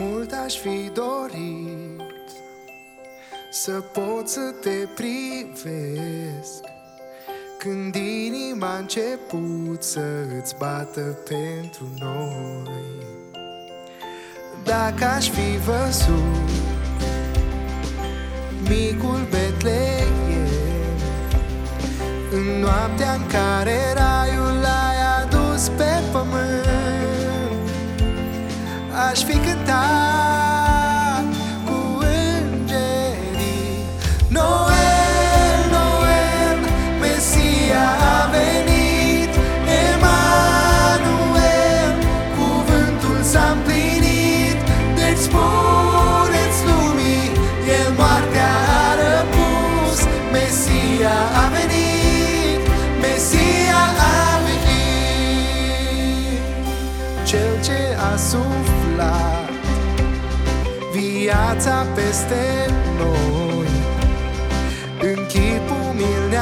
mult aș fi dorit Să pot să te privesc. Când inima a început să îți bată pentru noi. Dacă aș fi văzut Micul Betleem Aș fi cântat cu îngerii. Noel, Noel, Mesia a venit. Emanuel, cuvântul s-a împlinit. Deci spuneți lumii, El moartea a răpus. Mesia a venit, a suflat viața peste noi. În chipul mil ne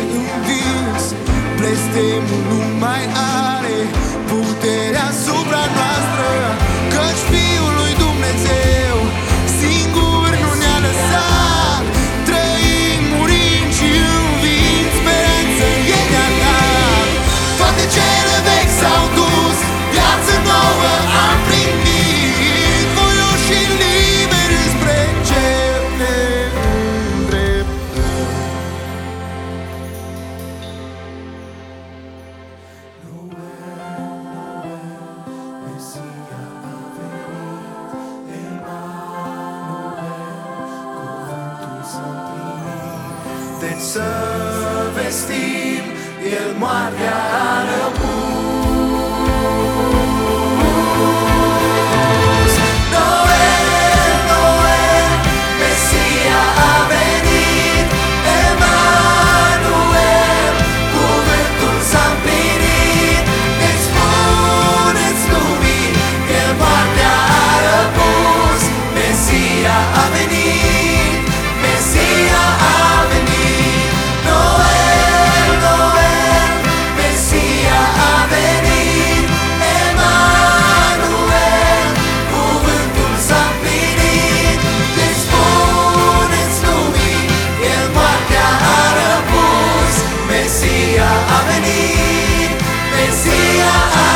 învins Blestemul nu mai are Puterea asupra noastră Căci Fiul Deci să vestim, El moartea a răpus I